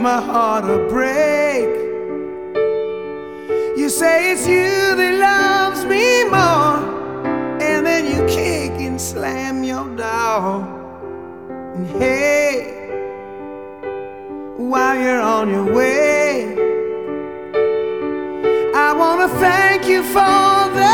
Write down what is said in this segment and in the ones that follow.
my heart a break. You say it's you that loves me more, and then you kick and slam your door. And hey, while you're on your way, I wanna thank you for the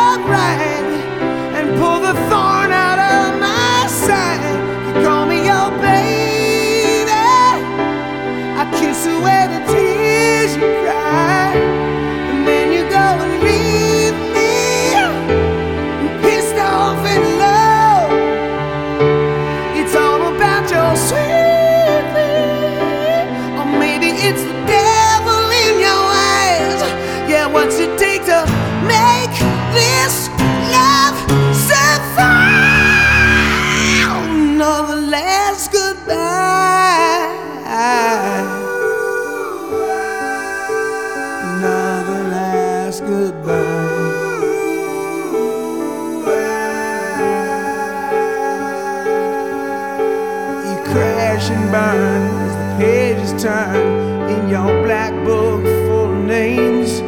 as the pages turn in your black book full of names.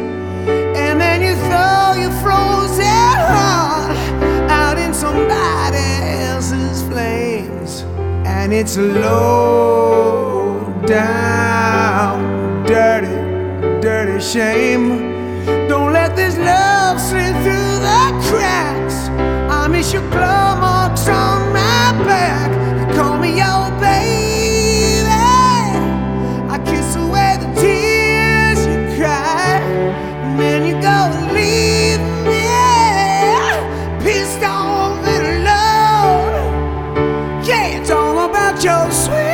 And then you throw your frozen heart out in somebody else's flames. And it's low down, dirty, dirty shame. Your sweet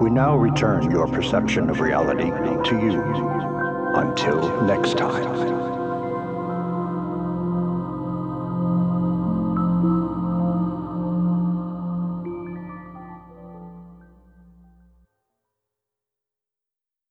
We now return your perception of reality to you. Until next time.